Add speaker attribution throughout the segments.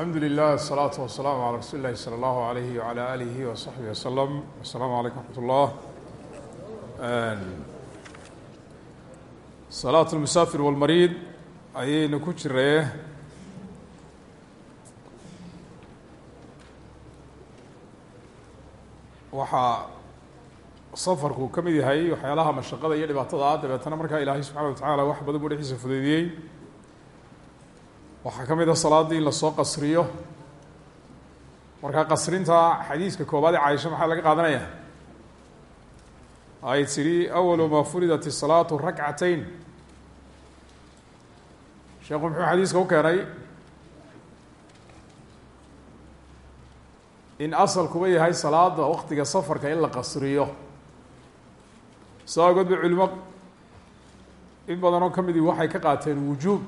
Speaker 1: alxamdu lilah asalaatu wasalaamu calaa rasuuli illahi sala allahu alayhi wala alihi wasaxbihi wasalam asalaamu calaykum raxmat ullah salaat lmusaafir walmariid ayaynu ku jiraye waxaa safarku ka mid yahay waxyaalaha mashaqada iyo dhibaatada ah dabeetana markaa ilaahay subxana wa tacaala wax badan buu dhexdiisa fudeydiyey waxaa ka mid a salaaddii in la soo qasriyo. Markaa qasrinta xadiiska koobaad ee caaisha maxaa laga qaadanaya? Ay tidhi awalu maa furidat isalaatu rakcatayn sheekhu muxuu xadiiska u keenay in asalkuba yahay salaada waktiga safarka in la qasriyo. Saa ogood ba culimo in badan oo ka midi waxay ka qaateen wujuub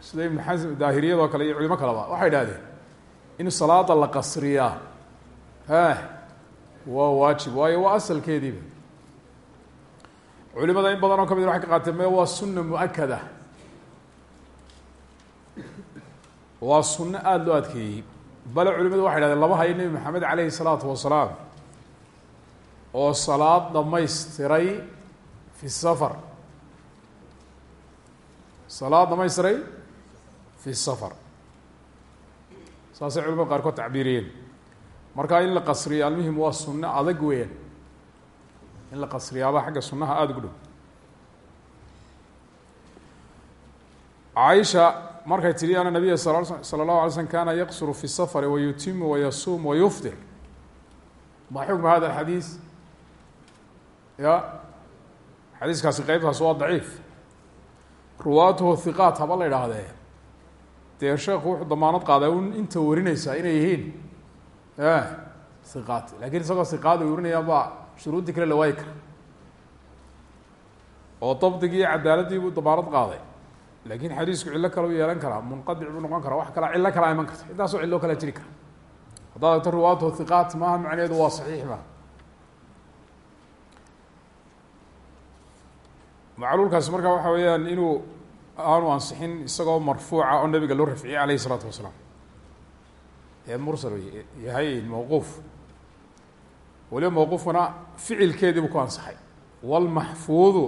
Speaker 1: sida ibnu xasm daahiriyadoo kale iyo culimo kaleba waxay idhahdeen in salaada la qasriyaa. Ha waa waajib waayo waa asalkeediiba. Culimada in badan oo ka mid waxay ka qaateen me waa sunna mu'akada waa sunno aada loo adkeeyey. Bale culimadu waxay dhahdeen lama hayo nebi maxamed caleyhi salaatu wasalaam oo salaad dhamaystiray fi safar. Salaad dhamaystiray fi safar saasay culimada qaarkood tacbiiriyeen marka in la qasriyo almuhim waa sunno adag weeyaan in la qasriyaaba xagga sunnaha aada ugu dhow caaisha markay tidhi ana nabiya sala allahu alay slm kana yaqsuru fi safari wayutimu wayasuum wayuftir ma xukma hada alxadiis ya xadiiskaasi qeybtaas waa daciif ruwaatuhu hiqaat haba la idhaahdee dee sheekhu wuxuu damaanad qaaday un inta warinaysaa inay yihiin. Hiqaat laakiin isagoo hiqaada warinaya baa shuruuddii kale la waayi kara oo dabdigii iyo cadaaladii buu damaanad qaaday. Lakin xadiisku cillo kale u yeelan karaa munqadic buu noqon karaa wax kala cillo kalaa iman karta. Intaasoo cillo kala jiri kara haddaad agto riwaayatu hiqaat maaha macneedu waa saxiix ma macluulkaasi markaa waxa weeyaan inuu aanu ansixin isagoo marfuuca oo nabiga loo rafciyey aleyhi isalaatu wasalaam. Ee mursal yahay mawquuf. Waliba mawquufkana ficilkeedii buu ku ansaxay. Wlmaxfuudu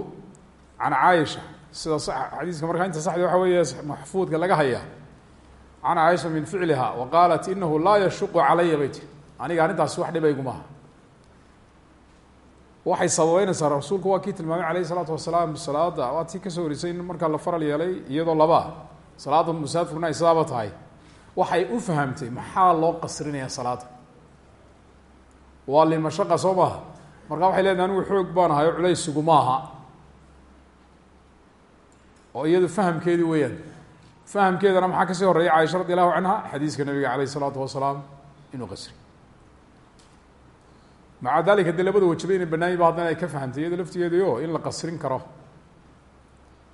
Speaker 1: can caaisha. Sida xadiiska markaa inta saxdi waxa weeye maxfuudka laga hayaa can caaisha min ficliha wa qaalat inahu laa yashuqu calaya bay tiri aniga arrintaasi wax dhibaygumaha waxay sababeynaysaa rasuulku waa kii tilmaamay alayh isalaatu wasalaam salaada waa tii ka soo horisay in markaa la faral yeelay iyadoo labaa salaada musaafirkuna ay sidaaba tahay. Waxay u fahamtay maxaa loo qasrinaya salaada waa limashaqa soo maaha markaa waxay leedahay anigu xoog baan ahay o maaha oo iyadu fahamkeedii weeyaan. Fahamkeedana maxaa ka sii horreeya caaisha radi allahu canha xadiiska nabiga aleyh isalaatu wasalaam inuu qasri maca dalika dee labada wajiba inay ba haddana ay ka fahamtay iyado laftigeedio in la qasrin karo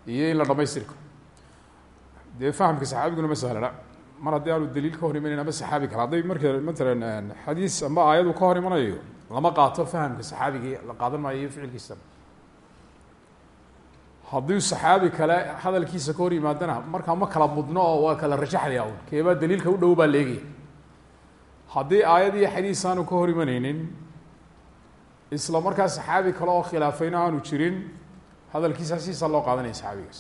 Speaker 1: iyo in la dhamaystiri karo. Fahamka saxaabiguna ma sahlana. Mar haddii aanu daliil ka hor imanayn ama saxaabi kale hadday marka matalan xadiis amba aayadu ka hor imanayo lama qaato fahamka saxaabigii la qaadan maayo iyo ficilkiisa haddii saxaabi kale hadalkiisa ka hor yimaadana ma kala mudno oo waa kala rajaxaya un keebaa daliilka u dhow baa leegaya haddii aayad iyo xadiis aanu ka hor isla markaa saxaabi kale oo khilaafayna aanu jirin hadalkiisa siisaa loo qaadanaya saxaabigaas.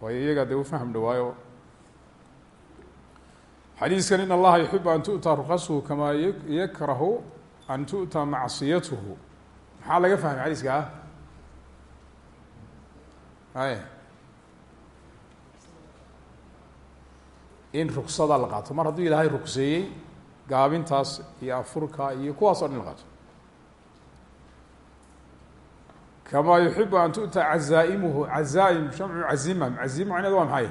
Speaker 1: Waayo iyagaa dee u faham dhawaayo. Xadiiskan in allaha yuxibu an tu'taa rukasuhu kamaa yakrahu an tu'taa macsiyatuhu. Maxaa laga fahmay xadiiska ah? Ay. In ruksada la qaato. Mar hadduu ilaahay rukseeyey gaabintaas iyo afurka iyo kuwaas o dhan la qaato kamaa yuxibu an tu'ta cazaa'imuhu cazaaim jamcu cazima cazima macneed waa maxay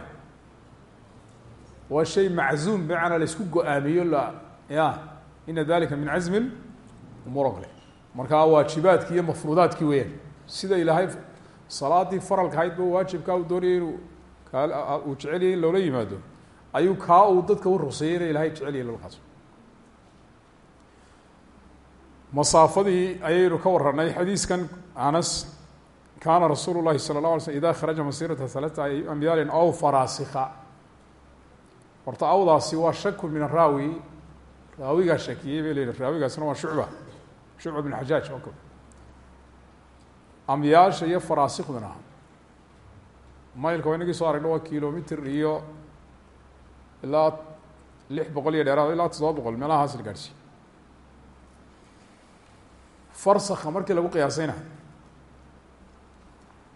Speaker 1: waa shay maczuum bimacnaa la isku go'aamiyo la ya ina dalika min cazmi umuuro kale. Markaa waajibaadki iyo mafruudaadkii weeyaan. Sida ilaahay salaadii faralka ahaydba waajibkaa uu doonayay inuu kaa uu jeceliyay in loola yimaado. Ayuu kaa uu dadka u ruqseeyey ina ilahay jeceliyay loola qaato masaafadii anas kaana rasuulu llahi sala اlه alay slm ida kharaja masirata halata amyaalin aw faraasika horta awdaasi waa shaku min araawi raawigaa shakiyey bay leyihi raawigaasina waa shucba shucba bin xajaaj oo kale. Amyaasha iyo faraasikduna maylka waa inagii soo aragna waa kilomitr iyo ilaa lix boqol iyo dheeraad ilaa toddoba boqol meelahaas la gaadhsiiy farsakha markii lagu qiyaasayna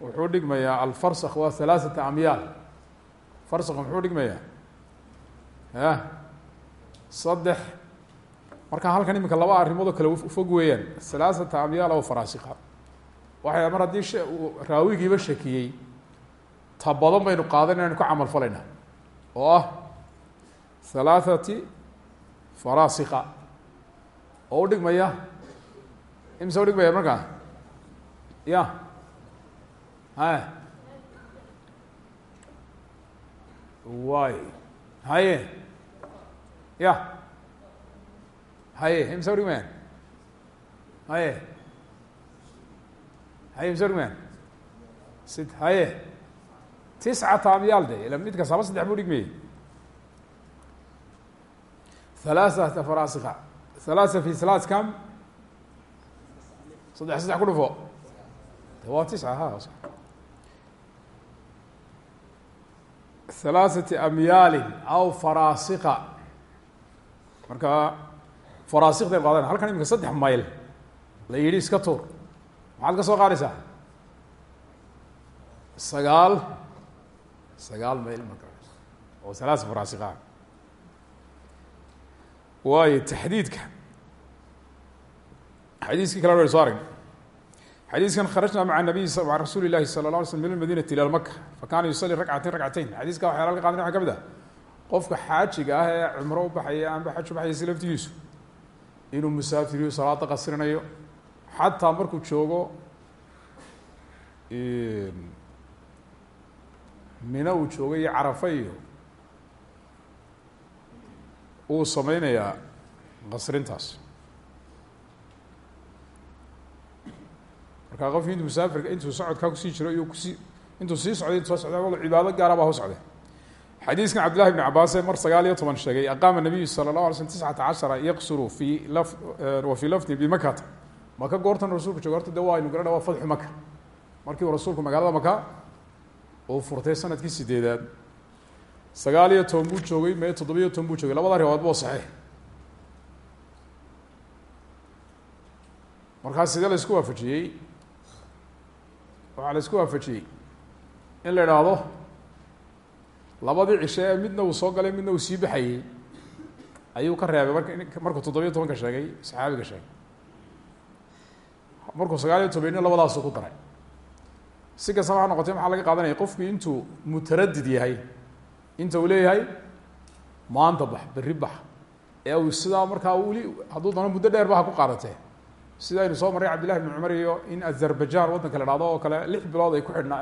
Speaker 1: wuxuu dhigmayaa alfarsakh waa halaaثata amyaal farsakha muxuu dhigmayaa ya saddex marka halkan iminka laba arrimood oo kale fog weeyaan halaaثata amyaal o faraasikha waxay mar haddii sh raawigiiba shakiyey ta badan baynu qaadan inaynu ka camal falaynaa oo ah halaaثati faraasikha oo udhigmaya imse udhigmaya markaa ya ha way haye ya haye udhigmayaan haye haye udhigmayaan sid haye tiscata amyaal de ila mid kastaba saddex buu dhigmayey halaaثata faraasikha halaasa fi halaat kam? Saddex saddex ku dhufo waa tisca ha halaaثati amyaali aw faraasikha marka faraasikdayn qaadana halkan imika saddex mayl. La yidhi iska tuur. Maxaad ka soo qaadaysaa? Sagaal sagaal mayl marka oo halaasa faraasikha waayo taxdiidka. Xadiiskii kale waynu so aragna xadiiskan kharajna maca nabiy maca rasuuli lahi sala la alay slm min almadinati ila maka fakana yusali rakcatain rakcatayn xadiiska waxyaala laga qaadana waxa ka mid ah. Qofka xaajiga ah ee cumro u baxaya amba xaj u baxaya si laftigiisu inuu musaafiriyo salaada qasrinayo xataa markuu joogo mina uu joogo iyo carafa iyo uu sameynayaa qasrintaas markaa qofki intuu musaafirka intuu socodkaa ku sii jiro iyo ku sii intuu sii socday intu soo socda wal cibaado gaara baa ho socday. Xadiiskan cabd llahi bn mar sagaal iyo toban sheegay aqaama nabiyu sala اlه alay slm tiscata cashara yaqsuru fi wa fii lafdin bimakata maka goortan rasulka joogo horta de waa aynu garana waa uu rasuulku magaalada maka uu furtay sannadkii sideedaad sagaal iyo toban buu joogay mee toddobiyo toban buu joogay. Labada riwaayad bo saxiix markaa sidee la isku waafajiyey waxaa la isku waafajiyey in la idhaahdo labadii cishe ee midna uu soo galay midna uu sii baxayey ayuu ka reebay. Mark markuu toddobiyo tobanka sheegay saxaabiga sheegay. Markuu sagaal iyo tobanina labadaasu ku daray. Si kastaba ha noqotay maxaa laga qaadanaya qofkii intuu mutaradid yahay inta uu leeyahay maanta bax berri bax. Ee uu sidaa markaa weli hadduu dano muddo dheer ba ha ku qaadatee sida aynu soo marray cabdillahi bn cumar iyo in azerbaijan waddanka la dhahdo oo kale lix bilood ay ku xidhnaa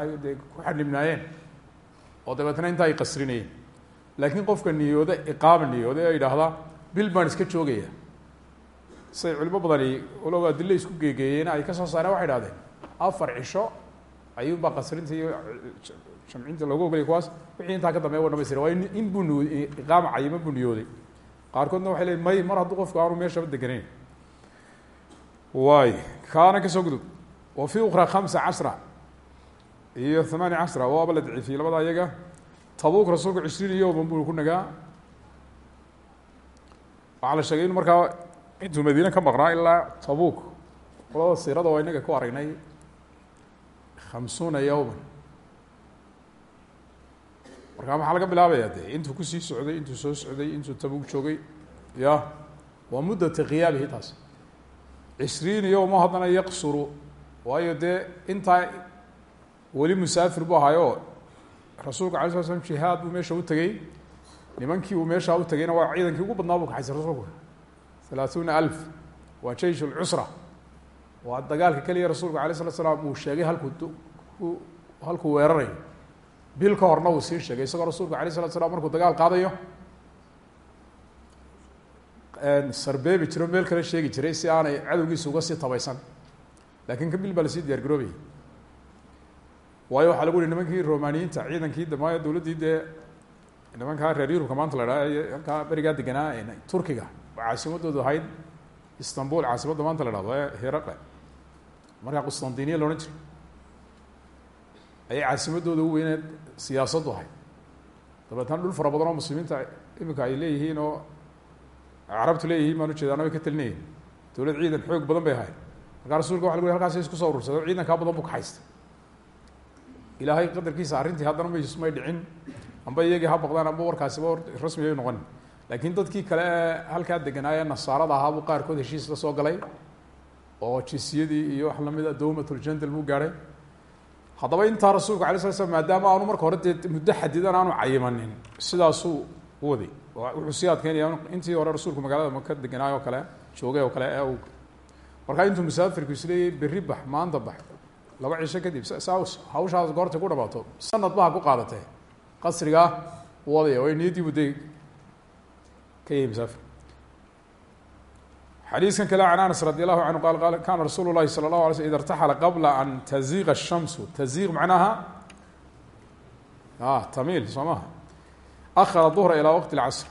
Speaker 1: ku xadhibnaayeen oo dabeetna intaa ay qasrinayeen. Laakiin qofka niyooda iqaama niyooda ee yidhaahdaa bil baan iska joogaya. Siday culimo badani walow adille isku geegeeyeen ay ka soo saareen waxay idhahdeen afar cisho ayuunbaa qasrinta iyo jamcinta loogu ogolaya kuwaas wixii intaa ka dambeya wa dhamaystira in buu n iqaama cayima buu niyooday. Qaarkoodna waxay leeyiin may mar hadduu qofku aanu meeshaba deganayn waay kaana ka soo gudub. Wa fi ukra khamsa cashra iyo thamaani cashra waaba la daciifiyey labada iyaga tabuuk rasuulku cishriin yowman buu ku nagaa waxaa la sheegay inu markaa intuu madiine ka maqnaa ilaa tabuuk. Qolada siirada waa inaga ku aragnay khamsuuna yowman markaa maxaa laga bilaabaya de intuu ku sii socday intuu soo socday intuu tabuuk joogay. Ya waa muddata khiyaabihi taas cishriin yowma haddana yaqsuru waayo dee intaa weli musaafir buu ahaayo rasuulka alay sla slam jihaad buu meesha u tegey nimankii uu meeshaa u tegayna waa ciidankii ugu badnaa buu kaxaysay rasuulku halaaثuuna alf waa jeish lcusra waa dagaalka keliya rasuulku alay slat slaam uu sheegay halkuu halkuu weerarayo bil ka horna uu sii sheegay isagoo rasuulku alayh salatu slam markuu dagaal qaadayo sarbeebi jiro meel kale sheegi jiray si aanay cadowgiisa uga sii tabaysan. Lakin ka bil baa la sii diyaar garoobayay waayo waxaa lagu yihi nimankii romaniyiinta ciidankii damaayo dowladdii dee nimankaa reer yurubka maanta la dhaha halkaa berigaa deganaa turkiga caasimadoodu ahayd istanbul caasimadda maanta la dhahdo ee hiraqe markaa qustantiniya loodhan jiro ayay caasimadooda u weyneed siyaasaddu ahayd. Dabeetna dhul fara badan oo muslimiinta iminka ay leeyihiin oo carabtu leeyihiin baan ujeedaana way ka talinayeen dowlad ciidan xoog badan bay ahayd markaa rasulka waa yhi halkaas isku soo urursado ciidan kaa badan bu kaxaysta ilaahay qadarkiisa arrintii haddana may may dhicin. Amba iyagii ha baqdaan amba warkaasiba rasmi ay noqonin laakiin dadkii kale ee halkaa deganaaye nasaarada ahaabuu qaarkood heshiis la soo galay. Oo jisyadii iyo wax lamida dawmatljandal buu gaadhay haddaba intaa rasuulku alay sala slam maadaama aanu marka hore muddo xadidan aanu cayimanin sidaasuu waday wuxuu sii adkeynaya intii hore rasuulku magaalada maka deganaayo oo kale joogay oo kale ee uu markaa intuu musaafirku isleeyay berri bax maanta bax laba cisho kadib hawshaas goorta ku dhamaato sanad baha ku qaadatee qasrigaa wadaya way niyaddii budday ka yahay musaafir. Xadiiskan kale can anas radi allahu canhu qal qal kana rasuulu llahi sala allahu alay qabla an taziiqa الshamsu taziiq macnaha a tamiil soo maha akhara duhra ilaa waqti اlcasr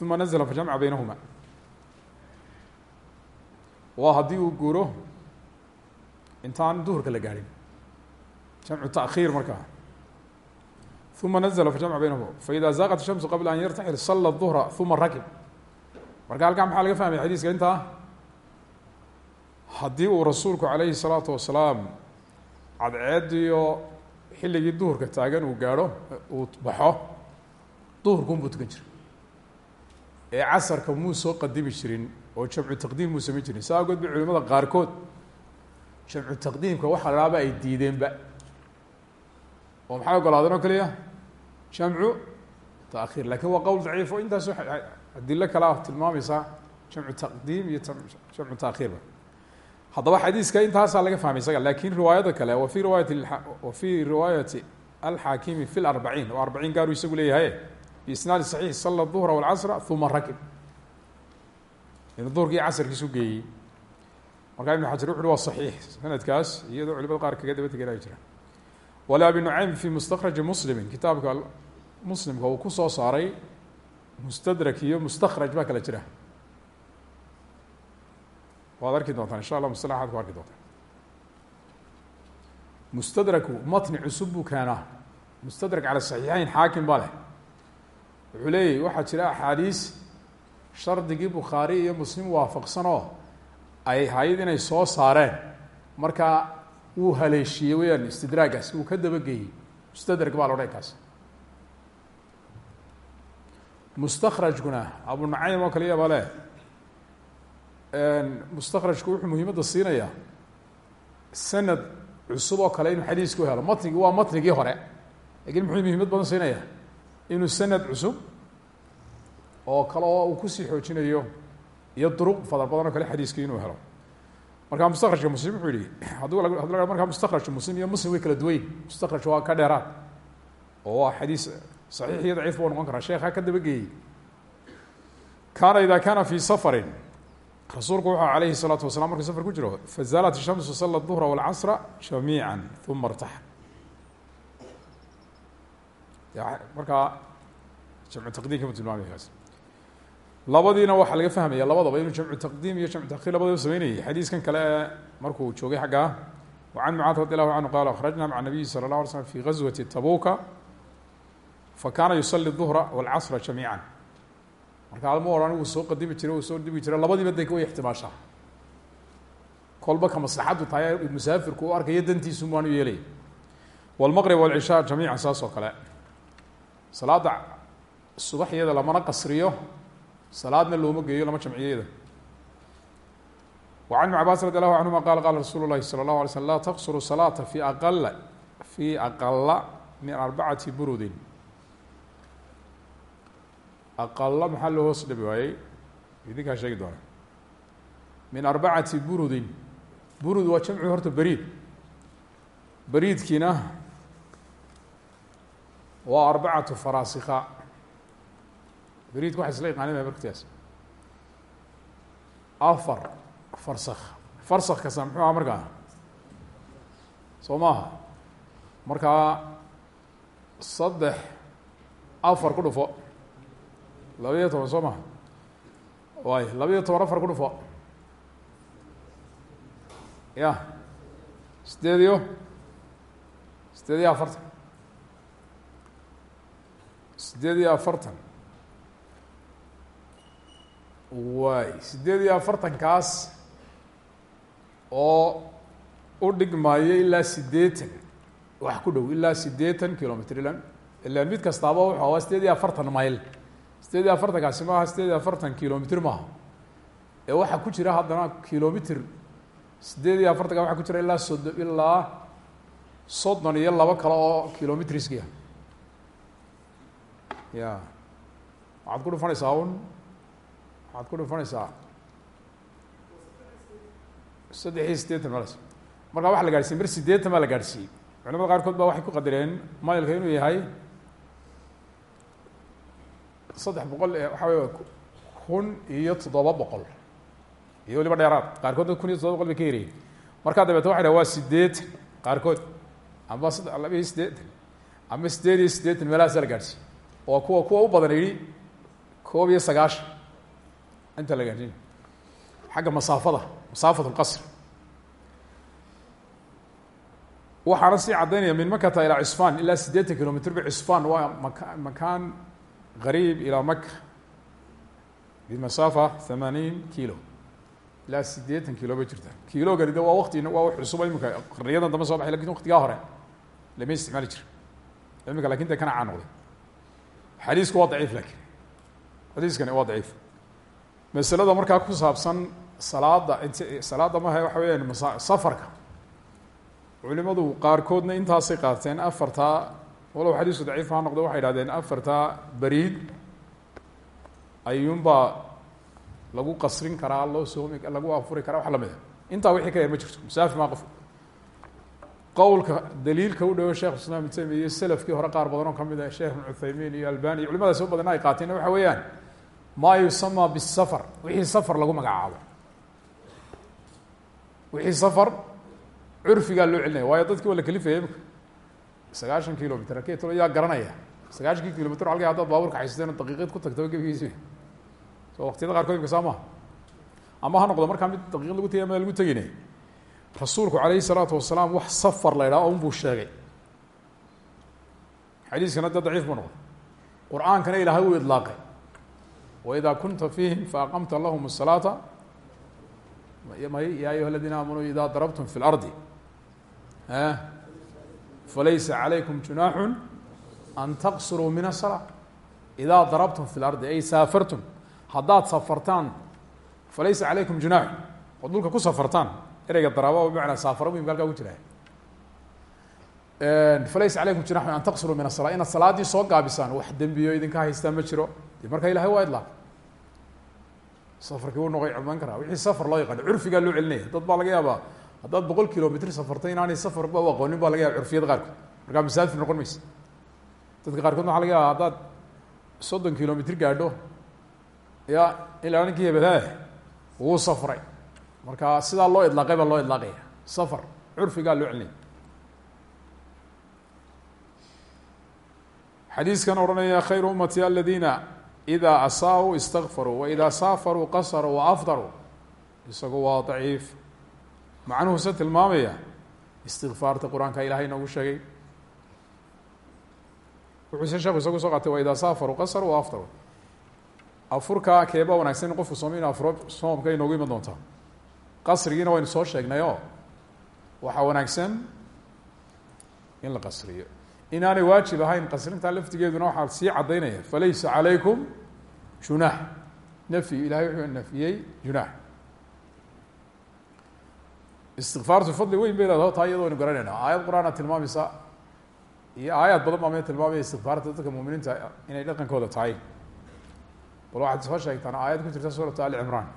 Speaker 1: uma nazla fajamca baynahuma waa haddii uu guuro intaan duhurka la gaadhin jamcu taأkhiir markaa uma nazla fajamca baynahuma faida zaaqat الshamsu qabla an yartaxil sala الظuhra uma rakib marka halkaa maxaa laga fahmaya xadiiska intaa haddii uu rasuulku calayhi الsalaatu wasalaam cadceediyo xilligii duhurka taagan uu gaadho uu baxo duhurkun buu tukan jira ee casarka muu soo qadimi jirin oo jamcu taqdiim muu samayn jirin. Saa awgeed ba culimada qaarkood jamcu taqdiimka waxa la haaba ay diideenba. Oo maxay ogolaadeen oo keliya jamcu taakhiir laakiin waa qowl daciif oo intaas adilo kale ah tilmaamaysaa jamcu taqdiim iyo jamcu taakhiirba haddaba xadiiska intaasaa laga fahmay isaga laakiin riwaayada kale wa fi riwaayati wa fi riwaayati alxaakimi fi larbaciin oo arbaciin gaaruu isagu leeyahay biisnaadi saxiix sala duhra walcasra uma rakib inuu duhurkii casarkiisu geeyey. Markaa ibnu xajar wuxu uhi waa saxiix sanadkaas iyadoo culimada qaar kaga daba teganaya jiraan. Wala abi nucaym fi mustakraji muslimin kitaabka muslimka uu ku soo saaray mustadrak iyo mustakraj baa kala jira. Waad arki doontaan insha allah mustalaxaad ku arki doontaan. Mustadraku matni cusub buu keenaa. Mustadrak cala saxiixeyn xaakim baa leh wuxuu leeyahy waxaa jira axaadiis shardigii bukhaari iyo muslim waafaqsanoo ay hayd inay soo saareen. Markaa wuu haleeshiiyey weyaan istidraagaas wuu ka dabageeyey. Mustadrak baa lodhan kaas. Mustakrajkuna abu nacaym oo kale yaba le mustakrajku wuxuu muhiimadda siinayaa sanad cusub oo kale inuu xadiisku helo. Matnigi waa matnigii hore. Lakin muxuu muhiimad badan siinayaa inuu sanad cusub oo kale oo uu kusii xoojinayo iyo duruq fadar badan oo kale xadiiskii inuu helo markaa mustakrajka muslim wuxuu yihi hadduu hadu la markaa mustakrajka muslim iyo muslim way kala duwayn mustakraj waa ka dheeraad oo waa xadiis saxiix iyo daciif buu noqon karaa sheekha ka dabageeyey kaana ida kana fi safarin rasuulku wuxuu alayhi الsalaatu wasalaam markuu safar ku jiro fazaalat الshamsu sala الظuhra wاlcasra jamiica uma اrtaxa markaa jamcu taqdiim kama tilmaamay kaas labadiina waxaa laga fahmaya labadaba inuu jamcu taqdiim iyo jamcu taqiir labadaba sameynayay xadiiskan kale ee markuu joogay xaggaa wacan mucaad radi allahu canhu qaala akhrajna maca nabiyi sala اllah ala fi gazwati tabuka fakana yusali duhra walcasra jamiica marka adma ohan wuu soo qadimi jiray wuu soo dimi jiray labadiiba de way ixtimaashaa kolba ka maslaxadu tahay musaafirku u arkayo dantiisu maanu yeelay. Wlmaqrib walcishaa jamiica saas oo kale salaada subaxyada lamana qasriyo salaadna looma geeyo lama jamciyeyda وعن بن عباس رضي الله عنهma qال qال رsuل الlahi صلى الله علي sلم لا تqصر الصلاة في أqل في أqل من أربعة burudi أqل maxaa loo hoos dhabi waayey idinkaa sheegi doona min أربعaةi burudin burud waa jamci horta beriid beriidkiina waa arbacatu faraasika. Beriidka waxa isla yaqaanina marktaas afar farsak farsak kasa muxuu aha markaa? Soo maaha. Markaa saddex afar ku dhufo. Labaiyo toban soo maha waay labaiyo toban afar ku dhufo. Ya sideed iyo? Sideed iyo afartan sideed iyo afartan. Waay sideed iyo afartankaas oo u dhigmaayo ilaa sideetan. Wax ku dhow ilaa sideetan kilomitr ila ilan mid kastaaba wuxuu ahaa sideed iyo afartan mayl. Sideed iyo afartankaasi maaha sideed iyo afartan kilomitr maaha. Ee waxaa ku jira haddana kilomitr sideed iyo afartanka waxaa ku jira ilaa soddon ilaa soddon iyo labo kale oo kilomitriskiya ya waxaad ku dhufanaysaa un. Waxaad ku dhufanaysaa saddex iyo sideetan malas markaa waxa la gaadhsiiyey mar sideetan baa la gaadhsiiyey culamada qaarkood baa waxay ku qadareen mailka inuu yahay saddex boqol waxa wey kun iyo toddoba boqol. Iyo waliba dheeraad. Qaarkoodna kun iyo toddoba boqol bay ka yarayeen. Markaa dabeete waxay dhaha waa sideetan qaarkood amba laba iyo sideetan ama sideed iyo sideetan meelahaasa la gaadhsiiyey oo kuwa kuwa u badan yidhi koob iyo sagaashan inta la gaadhsiin xagga masaafada masaafat lqasr waxaana sii caddaynaya min makata ilaa cusfan ilaa siddeetan kilomitr ba cusfan waa maka makaan qariib ilaa maka bimasaafa thamaaniin kilo ilaa siddeetan kilo bay jirta kilogani de waa wakti waa wax cusuba imika qarniyadan dambe soo baxay laakiin waktigaa hore lama isticmaali jira imika laakiin de kana caa xadiisku waa daciif laakiin xadiiskani waa daciif. Masalada markaa ku saabsan salaada int salaada maha waxa weyaan masa safarka. Culimadu qaarkoodna intaasay qaateen afartaa walow xadiisku daciif ha noqdo waxay idhahdeen afartaa beriid ayuunbaa lagu qasrin karaa loo soomi lagu afuri karaa wax lamida intaa wixii ka yar ma jirto. Musaafi maa qof qowlka daliilka u dhawo shekh islam ibn taymiya iyo selafkii hore qaar badan oo ka mid ah sheekh ibn iyo albani iyo culimadaas oo badan ay qaateenna waxa weeyaan maa yusama bisafar wixii safar lagu magacaabo. Wixii safar curfigaa loo celinaya waayo dadkii waa la kalifaya imika sagaashan kilomitr ketl yaa garanaya. Sagaashankii kilomitr alga hadaad baaburka xaysateen daqiiqeed ku tagtaba gebigiisi so waktiyada qaarkood imika saa ama ha noqdo markaa mid daqiiqad lagu tegay lagu tegine rasuulku calayhi salaatu wasalaam wax safar la ydhaha un buu sheegay xadiiskana de daciif buu noqday qur-aankana ilaahay uu idlaaqay wإida kunta fiihim faaqamta lahm الsalaaةa ya ayuha اladina aamanuu ida darabtum fi اlardi falaysa عalaykum junaaxu an taqsuruu min الsalaa idaa darabtum fi اlardi ay saafartum haddaad safartaan falaysa calaykum junaaxu oo dhulka ku safartaan ereyga daraaba bimacnaa saafara muhimka halkaa ku jira. Falaysa calaykum junaxun an taqsuruu min الsalaa inaad salaaddii soo gaabisaan wax dembiyo idinka haystaa ma jiro. De marka ilahay waa idlaaq safarkii u noqoy codman karaa. Wixii safar loo yaqaano curfigaa loo celinaya. Dad baa laga yaabaa haddaad boqol kilomitr safartay inaanay safar ba u aqoonin baa laga yaaba curfiyada qaarkood markaa masaafir noqon maysa. Dadka qaarkood waxa laga yaaba haddaad soddon gaadho ya ilaa ninkii hebelhe wuu safray marka sidaa loo idlaaqay baa loo idlaaqaya safar curfigaa loo celinaya xadiiskan odhanaya khayru umati aladina ida asaa-uu istakfaruu waida saafaruu qasaruu waafdaruu isagu waa daciif. Macnuhuse tilmaamaya istikfaarta qur'aanka ilahay inoogu sheegay. Wuxuuse sheeku isagu soo qaatay waida saafaruu qasaruu waafdaruu afurka keeba wanagsan in qofku afuro soomka inoogu iman doontaa qasrigiina waynu soo sheegnay oo waxaa wanaagsan in la qasriyo. Inaanay waajib ahayn qasrintaa laftigeeduna waxaa sii caddaynaya falaysa calaykum junaax. Nafyi ilahay wuxuu nafiyey junaax. Istikfaartu fadli weyn bay leedaho taa iyado aynu garanayna aayad qur'aana tilmaamaysa iyo aayaad badan baa me tilmaamaya istikfaarta dadka muminiinta inay dhaqankooda tahay. Bal waxaad soo sheegtaan aayad ku jirta suuratu ali cimraan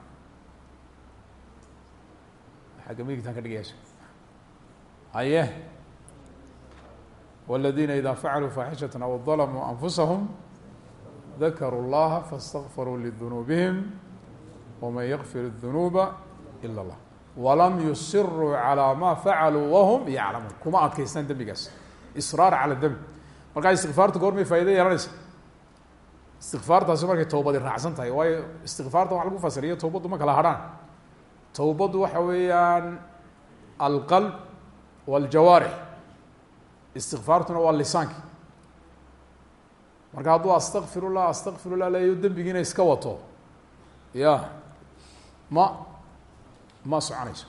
Speaker 1: xagga midigtaan ka dhigaysa haye wاladina ida facaluu faaxishaة aw ظalmuu anfusahum dakaruu اllaha faاstakfaruu lidunuubihim wman yakfir الdunuuba ila اllah walam yusiruu calى ma facaluu wahum yaclamuun kuma adkaystaan dembigaas israar calى dembi markaa istikfaartu goormay faa'ido yeelanaysa istikfaartaasi markay towbadi raacsan tahay waayo istikfaarta waxa lagu fasiriyo towbaddu ma kala hadhaan towbaddu waxa weeyaan alqalb waljawaarix. Istikfaartuna waa lisaanki. Marka hadduu astakfirullah astakfirullah leeyo dembigiina iska wato. Ya. Ma ma soconayso.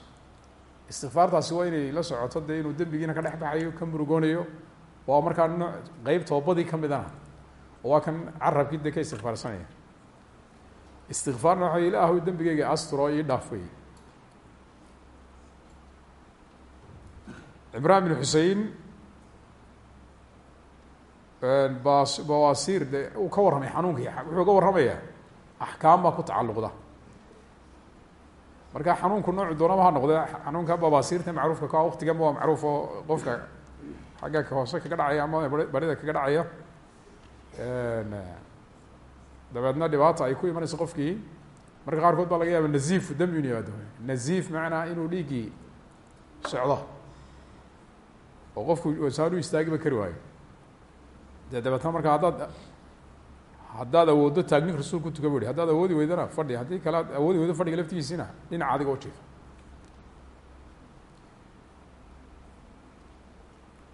Speaker 1: Istikfaartaasi waa inay la socoto dee inuu dembigiina ka dhex baxayo ka murugoonayo. Waa markaa no qeyb toobadii ka midana. Waa kan carabkii de ka istikfaarsanaya istikfaarna waxa ilaahu dembigeyga asturo ii dhaaf wey cimraan bin xusein bas bawasiir de uu ka warramay xanuunkii wuxuu ka warramayaa axkaam ku tacalluqda. Marka xanuunku noocu doonaba ha noqde xanuunka babasiirta macruufka ka waktiganba waa macruuf oo qofka xagga hoose kaga dhacaya ama barida kaga dhacaya. Dabeedna dhibaata ay ku imanayso qofkii. Marka qaarkood baa laga yaaba naziifu dami inu yimaado naziif macnaa inuu dhiiggii socdo oo qofku saan u istaagiba kari waayo. Dee dabeetna marka haddaad haddaad awooddo taagnik rasuulku tuka bu hi haddaad awoodi weydana fadhi haddii kale ad awoodi weydo fadhiga laftigiisina dhinaca adiga u jiifa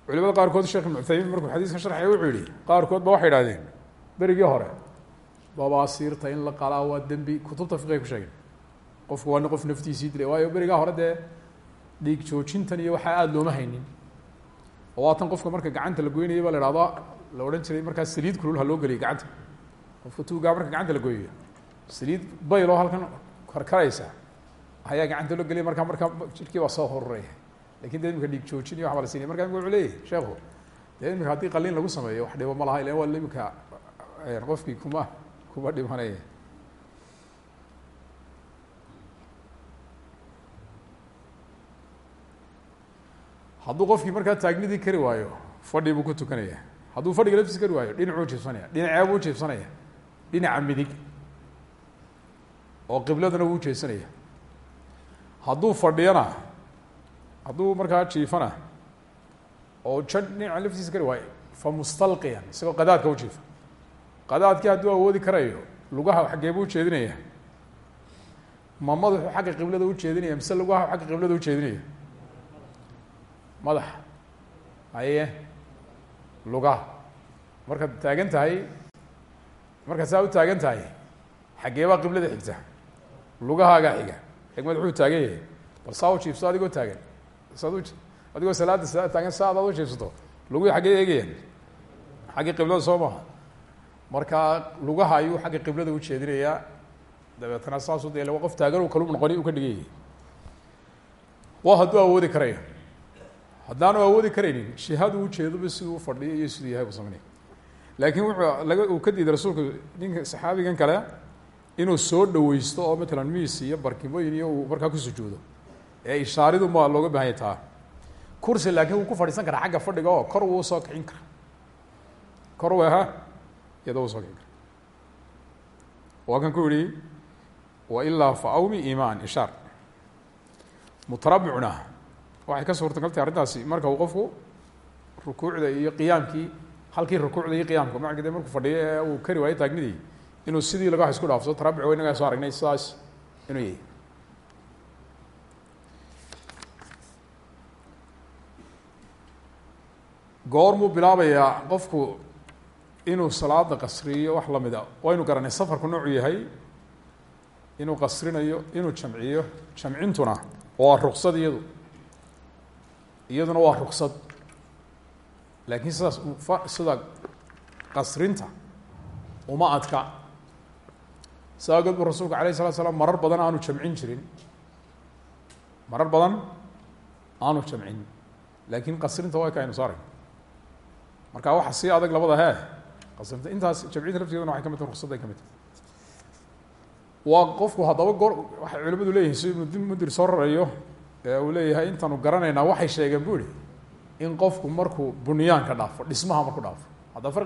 Speaker 1: culimada qaarkood sheekh ibn cuthaymin markuu xadiiskan sharxaya wuxuu yihi qaarkood ba waxay idhahdeen berigii hore babaasiirta in la qalaa waa dembi kutubta fiqigay ku sheegeen. Qofku waana qof naftiisii dilay waayo berigaa hore dee dhiig joojintan iyo waxaa aada looma haynin oo waatan qofka marka gacanta la goynaya baa la ihahdaa la odhan jiray markaa saliid kulul ha loo geliya gacanta. Qofka tuugaa marka gacanta la gooyayo saliid bayloo halkan karkaraysa ayaa gacanta loo geliya markaa markaa jidhkii baa soo horuraya laakiin de imika dhiig joojin iyo waxba la marka imika leeyahy sheekhu dee imika haddii lagu sameeyo wax dhibo ma laha ilan waa imika kuma kuma dhimanaya hadduu qofkii markaa taagnidii kari waayo fadhi buu ku tukanaya. Hadduu fadhiga laftiis kari waayo dhinacuu jiibsanaya dhinaceebuu jiibsanaya dhinaca midig. Oo qibladana wuu jeesanaya hadduu fadhiyana hadduu markaa jiifana oo jan dhinaca laftiisa kari waayo fa mustalqiyan isagoo qadaadka u jiifa. Qadaadkii hadduu awoodi karayo lugaha xaggee buu ujeedinaya ma madaxu xagga qiblada ujeedinaya mise lugaha xagga qiblada ujeedinaya madaxa haye lugaha. Markaad taagan tahay markaad saa u taagan tahay xaggee baa qiblada xigta. Lugahaagaa xiga. Xigmad wuxuu taagan yahay. Bal saa u jiifso adigoo taagan. Saad u adigoo salaada sa taagan saa adaad u jiifsato. Luguhi xaggee eegayaan. Xaggii qiblada soo maha. Markaa lugaha ayuu xagga qiblada ujeedinayaa dabeetana saasu de waa qof taagan u kalu noqoni u ka dhiganyay waa hadduu awoodi karayo haddaanu awoodi karaynin shihadu ujeedoba siduu ufadhiyo iyo siduu yahay bu sameynaya laakiin wuxuu laga uu ka diiday rasuulku ninka saxaabigan kale inuu soo dhaweysto oo matalan miis iyo barkimooyin iyo uu markaa ku sujuudo. Ee ishaaridu ma looga baahanya taa. Kursi laakiin wuu ku fadhiisan karaa xagga fadhiga oo kor wuu u soo kicin kara kor u aha iyadoo u soo kicin kara waa kan ku yihi wailaa fa awmi imaan ishaar. Mutarabicuna waxay ka suurtagaltay arrintaasi. Marka uu qofku rukuucda iyo qiyaamkii halkii rukuucda iyo qiyaamka macanka de fadhiyo ee uu kari waayo taagnidii inuu sidii laga isku dhaafso tarabic wa inagaa soo aragnay sidaas inuu yahay. Goormuu bilaabayaa qofku inuu salaada qasriyo wax la mid a waynu garanay safarku noocuu yahay inuu qasrinayo inuu jamciyo jamcintuna waa ruksad iyadu iyaduna waa ruksad laakiin sidaas sida qasrinta uma adka. Saa awgeed buu rasuulku alayh الslat slaam marar badan aanu jamcin jirin. Marar badan aanu jamcin. Laakiin qasrinta waa ka aynu saaray marka waxa sii adag labada he qasrinta intaas jamcinta laftigeeduna waxay ka mid ruksad ay ka mid tahay. Waa qofku haddaba goor waxay culimadu leeyihiin si ibnu mundir soo rarayo ee uu leeyahay intaanu garanaynaa waxay sheegeen bu ihi in qofku markuu bunyaanka dhaafo dhismaha marku dhaafo. Hadda far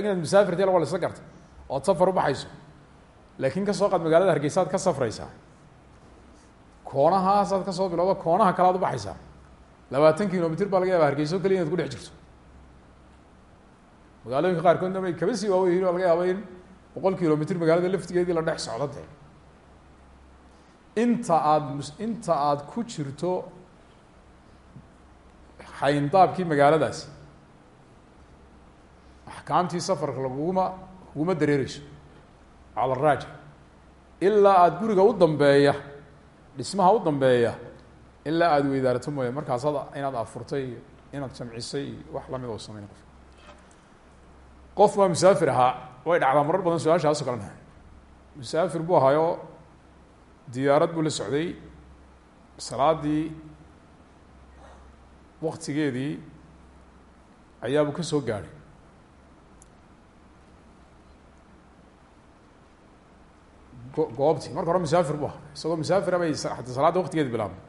Speaker 1: inaad musaafirta waa la isla garta ood safar ubaxayso laakiin ka soo qaad magaalada hargeysa ad ka safraysaa. Koonahaasaad ka soo bilowdo koonaha kale ad ubaxaysaa labaatan kilomitr baa laga yaaba hargeyso keliya inaad ku dhex jirto. Magaalooyinka qaarkoodna may kaba sii waaweyihin oo laga yaabo in boqol kilomitr magaalada laftigeedii la dhex socdo dee inta aad mus inta aada ku jirto xayndaabkii magaaladaasi axkaamtii safarka laguguma kuguma dareereyso cala raaji ilaa aada guriga u dambeeya dhismaha u dambeeya ilaa aada weydaarato mooya markaasad inaad afurtay iyo inaad jamcisay iyo wax la mid oo sameyn qof. Qof baa musaafir ahaa way dhacdaa marar badan su'aashaaso kalena musaafir buu ahaayoo diyaarad buu la socday salaadii waktigeedii ayaabuu ka soo gaadhay go goobtii marka hore musaafir bu ahaa isagoo musaafira bay ata salaadda waktigeedi bilaabmay.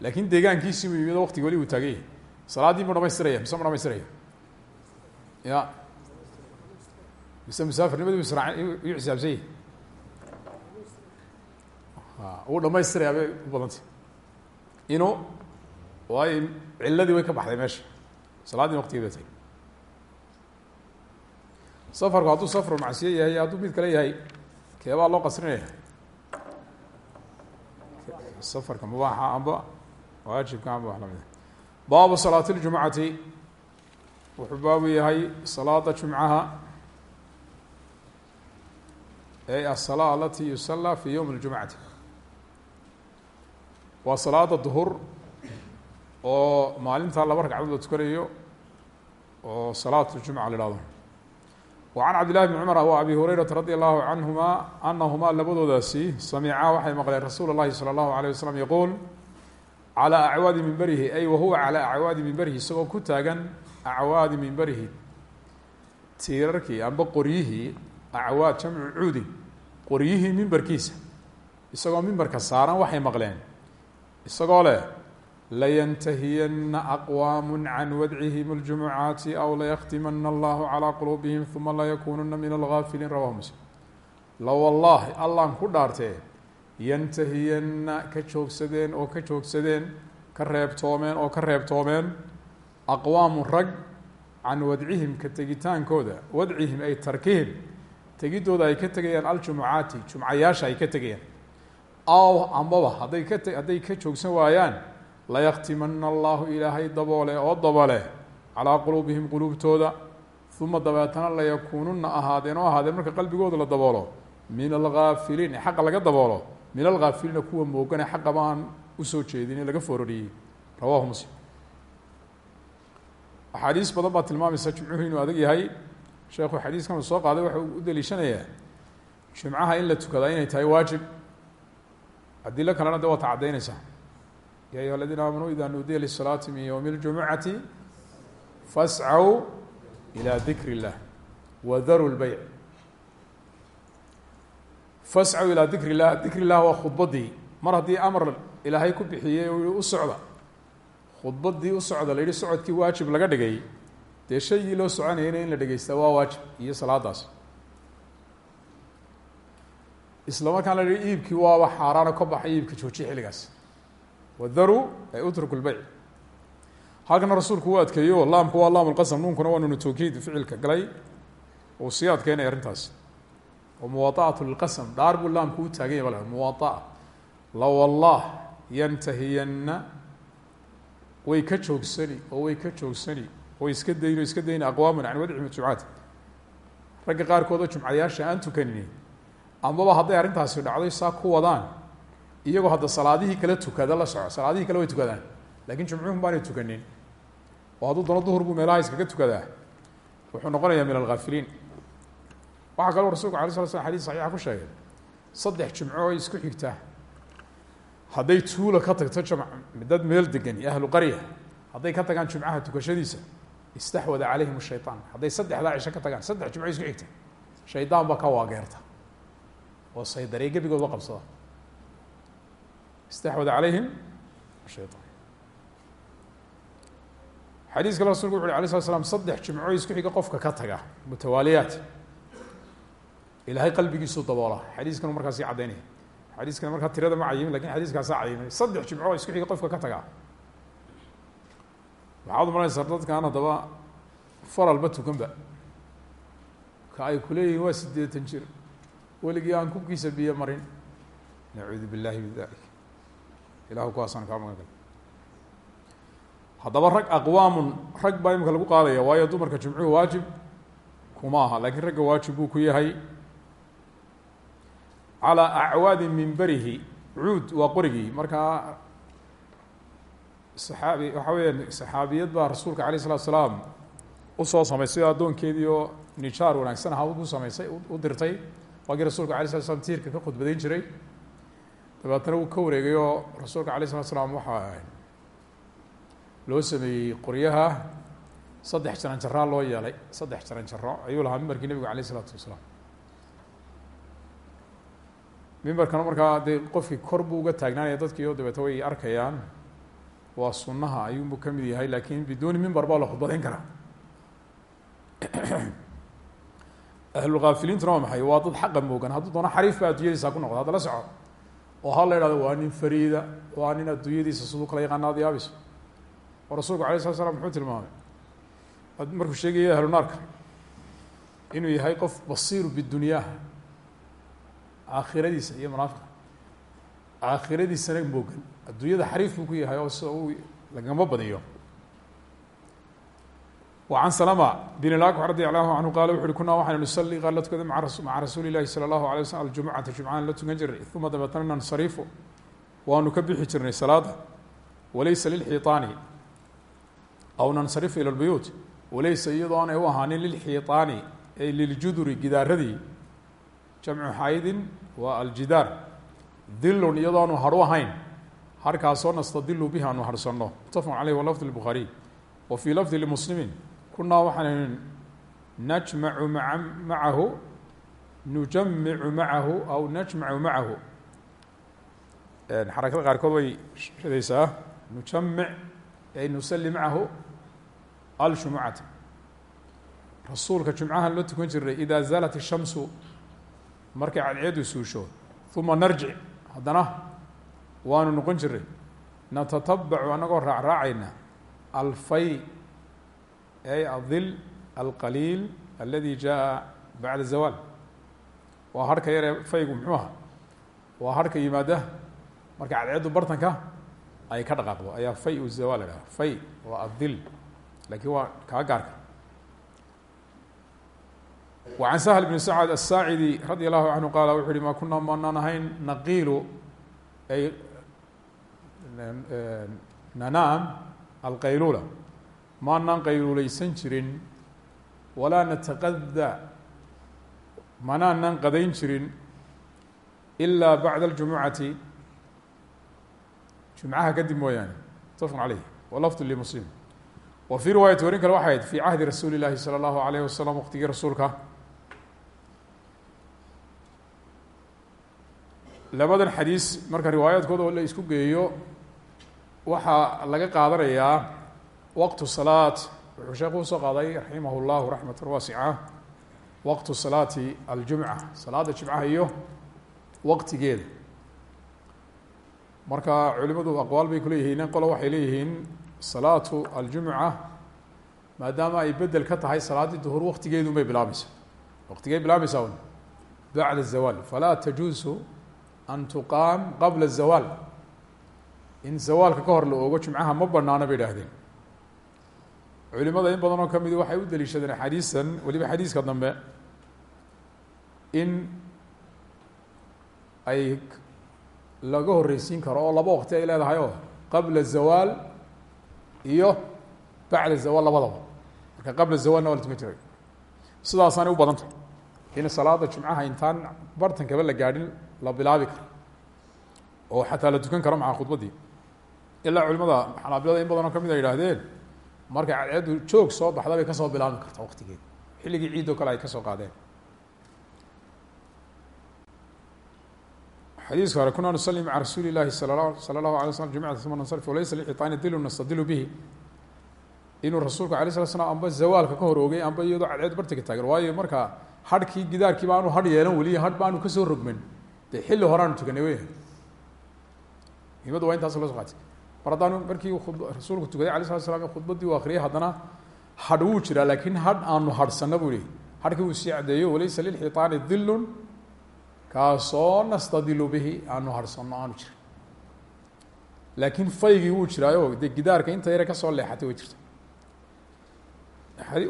Speaker 1: Laakin deegaankiisii buu yimid o waktigi weli uu taagay. Yahay salaaddii mu dhamaystiraya mise mu dhamaystiraya ya mise musaafirnimadi israa iyuu xisaabsan yahi Ah, uu dhamaystiraya bay u badanta inuu waayo ciladii way ka baxday meesha. Salaadiina waqtigeeda tagey safarku hadduu safru macsiyo yahay hadduu mid kale yahay keebaa loo qasrinaya. Safarka mubaaxa amba waajibka amba wax la mid ah. baabu صلاة الجمعة wuxuu baabu yahay salaada jumcaha ay التي alati في يوم yowm waa salaada duhur oo maalintaa laba ragcadood la tukanayo oo salaat اljumca la ihahdo وعن cبد لله بن cمر و أbي هuريرaةa رضي الله عنهma أنهmaa labadoodaasi samicaa waxay maqleen rasuul الlahi slى الlaه عليه وsلم yquul عalى أعwaadi mimberihi ay wahuwa عalى أعwaadi mimberihi isagoo ku taagan أعwaadi mimberihi tiirarkii amba qoryihii أعwaad jamcu cuudi qoryihii mimberkiisa isagoo mimberka saaran waxay maqleen isagoo leh layntahiyana aqwaam can wadcihim اljumucaati aw layaktimana allahu calىa quluubihim uma layakununa min algaafiliin rawahu muslim. La wallahi allaan ku dhaartee yantahiyana ka joogsadeen oo ka joogsadeen ka reebtoomeen oo ka reebtoomeen aqwaamu rag can wadcihim ka tegitaankooda wadcihim ay tarkihim tegidooda ay ka tegayaan aljumucaati jumcayaasha ay ka tegayaan aw ambaba hadday ka hadday ka joogsan waayaan layaktimana allahu ilaahay daboole oo dabole calaa quluubihim quluubtooda uma dabeetana layakuununa ahaadeen oo ahaadeen marka qalbigooda la daboolo. Min algaafiliin ee xaqa laga daboolo. Min algaafiliina kuwa moogane xaqa baan u soo jeedin ee laga foororiyey rawahu muslim. Axaadiis badan baa tilmaamaysa jumcuhu inuu adag yahay. Sheekhu xadiiskan soo qaaday waxa u daliishanayaa jumcaha in la tukadaa inay tahay waajib adilo kalena de waata caddaynaysaa ya ayuha aladiina aamanuu ida nuudiya lisalaati min ywmi اljumucati fascaw ilى dikr اllah wadaru lbeyc fascaw ilaa dikr illah dikr illah waa khudbaddii mar haddii amar ilaahay ku bixiyey u yihi u socda khudbaddii u socda la yihi socodkii waajib laga dhigay dee shaygii loo soconayana in la dhegeystaa waa waajib iyo salaadaas isla markaan la yihi iibkii waaba xaaraano ka baxay iibka joojiye xilligaas. Wadaru ay utruk lbeyc halkana rasuulku uu adkeeyo laamku waa laam lqasam nuunkuna waa nunu tawkiid ficilka galay. Uu sii adkeynaya arrintaas. Oo muwaطacat lqasm dhaar laamku u taagan yahy bal muwaطaca la wallah yantahiyana way ka joogsani oo way ka joogsani way iska dayn iska dayni aqwaamun can wadcihim jumcaat ragga qaarkoodoo jumcayaasha aan tukanini amaba hadday arrintaasi dhacday saa ku wadaan. Iyagoo hadda salaadihii kale tukada la soco salaadihii kale way tukadaan. Lakin jumcuhum baanay tukanin. Oo hadduu dano duhur buu meelaha iskaga tukadaa. Wuxuu noqonayaa min algaafiliin waxaa kaloo rasulku ala sala slam xadis saxiixa ku sheegay saddex jimco oo isku xigta. Hadday tuula ka tagto jamc dad meel degan iyo ahlu qarya hadday ka tagaan jumcaha tukashadiisa istaxwada calayhim shayطaan hadday saddexdaa cisho ka tagaan saddex jimco isku xigta. Shaydaan baa ka waageerta oo saydarey gebigooda qabsada istaxwada calayhim shayطaan xadiis kale rasulku wuxu uhi alay slat slam saddex jimco isku xiga qofka ka taga mutawaaliyaat. Ilahay qalbigiisuu daboola. Xadiiskanu markaasi caddaynaya xadiiskana markaa tirada ma cayimin laakiin xadiiskaasaa cayimay saddex jimco isku xiga qofka ka tagaa waxaad umalanaysaa dadkaan haddaba faralba tukanba. Ka ay kuleeyihiin waa siddeetan jir weligii aan kubkiisa biyo marin nacuudu billahi min dalik ilahu kuwaasaan kaa magan gal haddaba rag aqwaamun rag baa imika lagu qaadaya waayo dumarka jumcuhu waajib kuma aha lakiin ragga waajib buu ku yahay calىa acwaadi mimberihi cuud waa qorigii markaa saxaabi waxa weeyaan saxaabiyad baa rasuulka alayه الsalatu salaam usoo samaysay oo addoonkeedii oo nijaar wanaagsan aha u samaysay u dirtay waagii rasuulka alay slat slam tiirka ka khudbadayn jiray. Dabeetana wuu ka wareegay rasuulka alay slat slaam waxaa loo sameeyey qoryaha saddex jaranjaraa loo yeelay. Saddex jaranjaro ayuu lahaa mimbarkii nebigu aleyh isalaatu wasalaam. Mimbarkana markaa dee qofkii kor buu uga taagnaanaya dadkii oo dabeeta way arkayaan. Waa sunnaha ayuunbu ka mid yahay laakiin biduuni mimbar baa la khudbadayn karaa. ahlulkaafiliintuna waa maxay waa dad xaqa moogan hadduu doono xariif baa addunyadiisa ku noqdo hadda la soco oo ha la ihahdo waa nin fariida waa nin adduunyadiisa siduu kala yaqaana ad oo rasuulku alay slat slam muxuu tilmaamay markuu sheegaya ahlu naarka inuu yahay qof basiiru bidunyaa aakhiradiisa iyo munaafiqa aakhiradiisana moogan adduunyada xariif buu ku yahay oo sida uu lagama badiyo an slm bin lk radi alahu anhu qala wuxu ui kuna waxaanu nusalii qaala tukada maca rasuuli ilahi salى allahu alay waslm aljumucata jumcaan la tukan jiray uma dabeetna nansarifu waanu ka bixi jirnay salaada walaysa lilxiiaani aw nansarifu ila lbuyuut walaysa iyadoo aanay u ahaanin lilxiiaani ay liljuduri gidaaradii jamcu xaydin waa aljidaar dilun iyadoo aanu har u ahayn harkaasoo nastadilu bihi aanu harsanno. Mutafaq aleyh walafd buhaariy wa fii lafdi lmuslimiin kunaa waxaan najmacu maa macahu nujamicu macahu aw najmacu macahu xarakada qaarkood way shadaysaa nujamic ay nusali macahu alshumucata rasuulka jumcahan la tukan jiray ida zaalat الshamsu markay cadceedu suusho uma narjic haddana waanu noqon jiray natatabacu anagoo raacraacayna alfay ay adil alqaliil aladi jaءa bacda zawaal waa harhka yaree faygu muxuu aha waa harhka yimaada marka cadceeddu bartanka ay ka dhaqaaqdo ayaa fay u zawaal la dhaha fay waa adil lakiin waa kaa gaarka وعن سهل بن سعد الساacدي رضي الله عنه qال wuxu uhi ma kuna maanaan ahayn naqiilu ay nanaam alqaylula maanaan qayluulaysan jirin walaa nataqada manaanan qadayn jirin ilaa bacda aljumucati. Jumcaha kadib mooyaane mutafaqun caleyh walafdu limuslim. Wa fii riwaayati warin kale waxay ahayd fii cahdi rasuuli llaahi sala allahu waqtigii rasuulka. Labadan xadiis marka riwaayaadkooda la isku geeyo waxaa laga qaadanayaa waqtu salaat wuxuu sheekhu usoo qaaday raximah اllahu raxmata waasica waqtu salaati aljumca salaada jimcaha iyo waqtigeeda marka culimadu aqwaal bay kuleeyihiin qolo waxay leeyihiin salaatu aljumca maadaama ay bedel ka tahay salaaddii duhur waqtigeedun bay bilaabeysa waqtigey bilaabeysaa un bacda الzawaal falaa tajuusu an tuqaam qabla الzawaal in zawaalka ka hor la oogo jumcaha ma banaano bay idhaahdeen culimada in badan oo ka waxay u daliishadeen axaadiistan weliba xadiiska dambe in ay laga horreysiin karo oo laba waqti ay leedahay oo qabla zawaal iyo bacda zawaal labadaba. Marka qabla zawaalna waa la tukan jiray. Sidaasaanay u badantah in salaada jumcaha intaan bartankaba la gaadhin la bilaabi karo oo xataa la tukan karo maca khudbaddii? Ilaa culimada xanaabilada in badanoo ka mid a yidhaahdeen markay cadceeddu joog soo baxda bay ka soo bilaabi karta waqtigeeda xilligii ciid oo kale ay ka soo qaadeen. Xadiiska hore kuna nusali maca rasuuli sal sala اlahu alay slam jumcata uma nansarif walaysa lixitaani dilu nastadilu bihi. Inuu rasuulku alay slat slam amba zawaalka ka hor oogay amba iyadoo cadceed bartiga taagan. Waayo marka hadhkii gidaarkiiba aanu hadh yeelan weliya hadh ba aanu ka soo rogmin. Dee xilli horeaanu tukanay wey muhimadu waa intaas loo so qaatay mar haddaanu markii rasuulku tukaday alay slat slam khudbaddii u akriyay haddana hadh wuu jiraa laakiin hadh aanu hadhsana buu leeyay harkii uu sii caddeeyo walaysa lilxiطaani dilun kaasoo nastadilu bihi aanu harhsano aanu jirin. Laakiin faygii wuu jiraayo gidaarka inta yare ka soo leexatay way jirta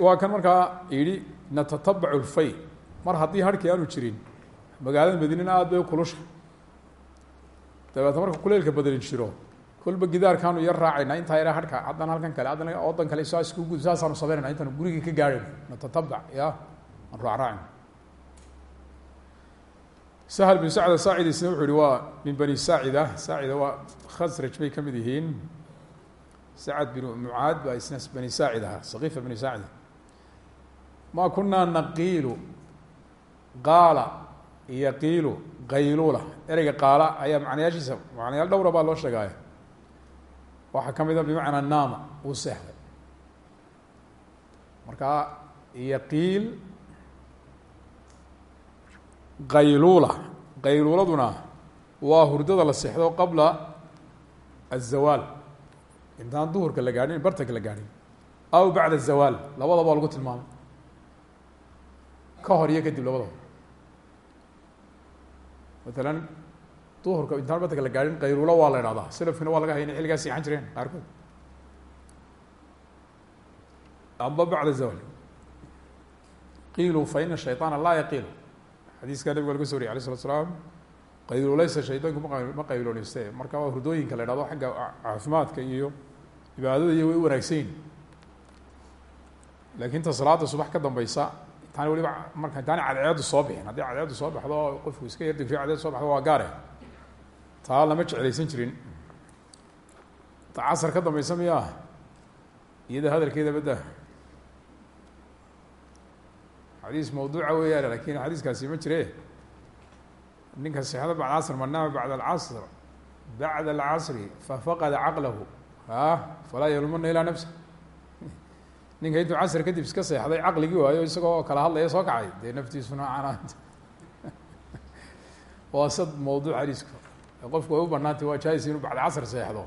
Speaker 1: waa kan markaa yidhi natatabacu lfay mar haddii harkii aanu jirin magaalada madiinana aad bay ukulusha dabeetna marka kuleelka badani jiro kolba gidaarkaanu yar raacayna intaa yara harka haddana halkan kale haddana wadan kale saa isku gud saasaanu sameynayna intaanu gurigii ka gaadhayno natatabac ya aan sahl bin sacd saacid isna wuxuu yihi min bani saacida saacida waa khasraj bay ka mid bin mucaad baa isna bani saacid ahaa bani saacida ma kunaa naqiilu qaala yaqiilu qaylula ereyga qaala ayaa macnayaashiisa macnayaal dhowra baa loo sheegaya waxaa ka mid a bimacnaa naama wuu seexday. Markaa yaqiil qayluula. Qayluuladuna waa hurdada la seexdo qabla azawaal intaan duhurka la gaadhin bartanka la gaadhin aw bacda azawaal labadaba waa lagu tilmaamay. Ka hor iyo kadib labadaba maalan duhurka intaan bartanka la gaadhin qayluulo waa la idhahdaa selafkina waa laga hay inay xilligaa seexan jireen qaarkood amba bacda zawaal qiiluu fa ina shayطaana laa yaqiilu. Xadiiskaa nabiga laga so wariy alay slat slaam qayluuleysa shaydaanku ma qaylooleyste marka waa hurdooyinka la idhahdo xagga caafimaadka iyo cibaadada iyo way wanaagsan. Laakiin ta salaada subax ka dambeysa intaan waliba marka intaani cadceedu soo bixin. Haddii cadceedu soo baxdo qofku iska yar digriyo cadceed soo baxdo waa gaare taa lama jeclaysan jirin. Casar ka dambeysa miyaa? Iyada hadalkeeda badda. Xadiis mawduuca weeyaan laakiin xadiiskaasi ma jire. Ninka seexda bacd casr man naama bacd alcasr bacda alcasri fafaqada caqlahu. A falaa yalumana ilaa nafsa ninka intuu casr kadib iska seexday caqligii waayo isagoo kala hadlaya soo kacay. Dee naftiisuna canaant waa sad mawduuc xadiisku qofku way u banaantay waa jaais inuu bacda casr seexdo.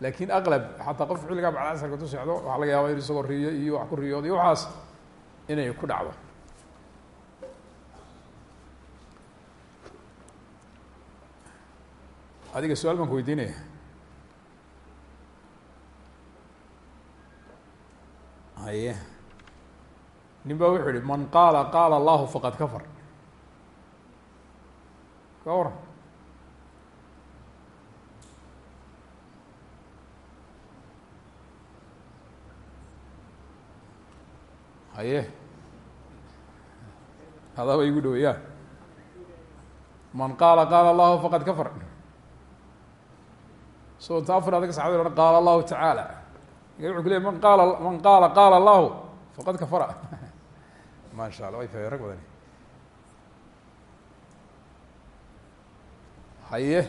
Speaker 1: Laakin aqlab xataa qof xilligaa bacda casrka tu seexdo waxaa laga yaaba in isagoo riyo iyo wax ku riyooda iyo waxaas inay ku dhacdo. Adiga su'aal baan ku weydiinaya. Haye. Nin ba wuxuu yihi man qaala qaala allahu faqad kafar. Ka waran haye adaaba igu dhaweeyaa man qaala qaala allahu faqad kafar. So ta afar adga saxabad ohan qaala allahu tacaala wuxuu ku ley man qaala man qaala qaala allahu faqad kafara. Ma sha allah way fa rag badani. Haye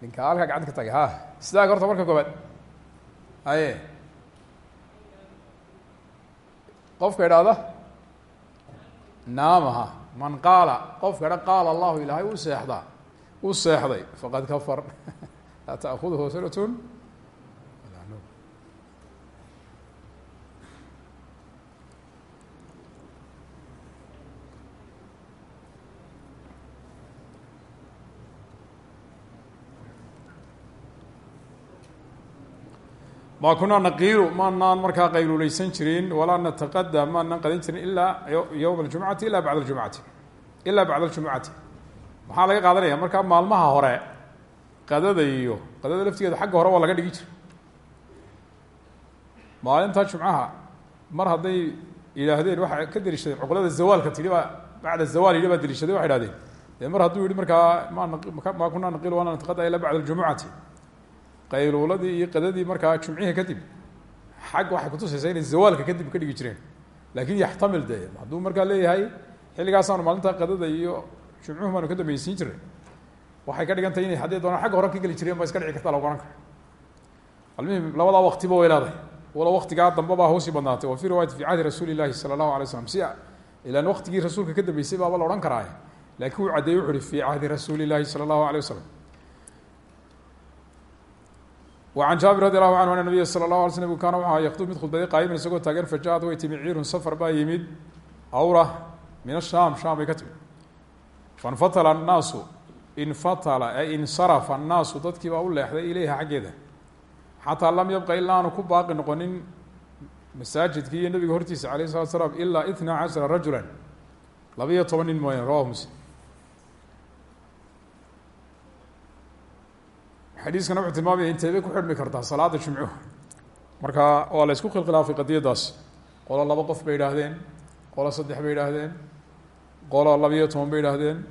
Speaker 1: ninka halkaa gacanta ka tagay ha sidaa horta marka koobaad haye qofka idhaahda naamaha. Man qaala. Qofka idha qaala allahu ilaahay u seexdaa. U seexday. Faqad kafar. Laa taأkuduhu sinat ma kunaa naqiilu maanaan markaa qayluuleysan jirin walaa nataqada maanaan qadin jirin ilaa yowma aljumcati ila bacd ljumcati ilaa bacd aljumcati. Maxaa laga qaadanaya? Markaa maalmaha hore qadada iyo qadada laftigeeda xagga hore waa laga dhigi jira maalintaa jumcaha mar hadday yidhaahdeen waxay ka deliishadeen cuqlada zawaalka tihi baa bacda zawaal yidhi baa deliishaday mar hadduu yihi markaa ma ma kunaa naqiilu walaa nataqada ilaa bacd ljumucati qayluuladii iyo qadadii markaa jumcihi kadib xag waxay kutusaysaa inay zawaalka kadib ka dhigi jireen. Laakin yaxtamil de hadduu markaa leeyahay xilligaasaanu maalinta qadada iyo jumcuhu baanu ka dambaysiin jiray waxay ka dhigan tahay inay haddii doonaan hore ka geli jireen ba iska dhici karta la ogoran karo. Almuhim labadaa waktiba way leedahay. Walo waktigaa dambe baa hoosii badnaatay. Wa fi riwaayati fi cahdi rasuuli llahi sala allahu alay slam si rasuulka ka dambeysay baaba la odhan karaaye laakiin wuu caddeeyey wuxu uhi fi cahdi rasuuli llahi sala allahu وعن jaaبir radي الlaه عanه aن النabiya slى الlaه alay slm kaana wuxu aha ykdub mid khudbaday qaayiman isagoo taagan fajaءad way timi ciirun safar baa yimid awra min asham sham bay ka timi fainfatala annaasu infatala ay insarafa annaasu dadkii baa u leexday ilayha xaggeeda xataa lam yabqa ilaa aanu ku baaqi noqonin masaajidkii iyo nabiga hortiisa alayh salatu slaam ilaa itna cashara rajula labiyo toban nin mooyane rawahu muslim xadiiskana wuxuu tilmaamaya intee bay ku xidhmi kartaa salaada jimcuhu marka waa la isku khilkhilaafay qadiyadaas. Qolo laba qof bay idhaahdeen qolo saddex bay idhaahdeen qolo labiyo toban bay idhaahdeen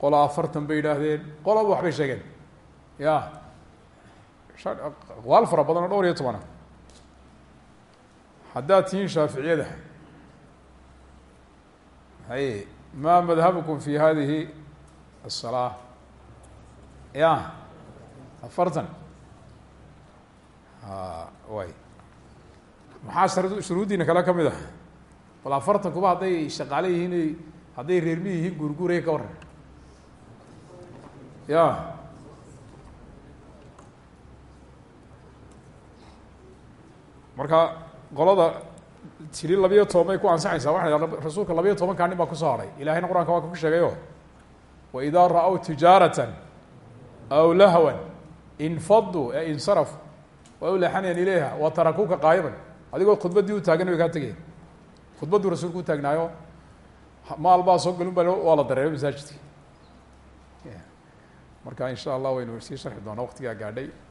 Speaker 1: qolo afartan bay idhaahdeen qoloba waxbay sheegeen. Ya. Aqwaal fara badan oo dhowr iyo tobana haddaad tihiin shaaficiyada hay ma madhabukum fi hadihi الsalaa ya afartan way maxaa shuruuddiina kale ka mid ah bal afartan kuba hadday shaqaale yihiin hadday reermi yihiin guurguuraya ka waran ya marka qolada tiri labiyo toban bay ku ansaxaysaa waxay rasuulka labiyo tobankaa nin baa ku soo haray ilahayna qur'aanka waa ku sheegayo waidaa ra-w tijaaratan aw lahwan infaduu ee insarafu waa u leexanayan ilayha wa tarakuuka qaayiman adigoo khudbaddii u taagan bay kaa tegaya khudbadduu rasuulku u taagnaayo maal baa soo galin ba waa la dareeray masaajidka marka in sha allah waynu sii sharxi doonaa gaadhay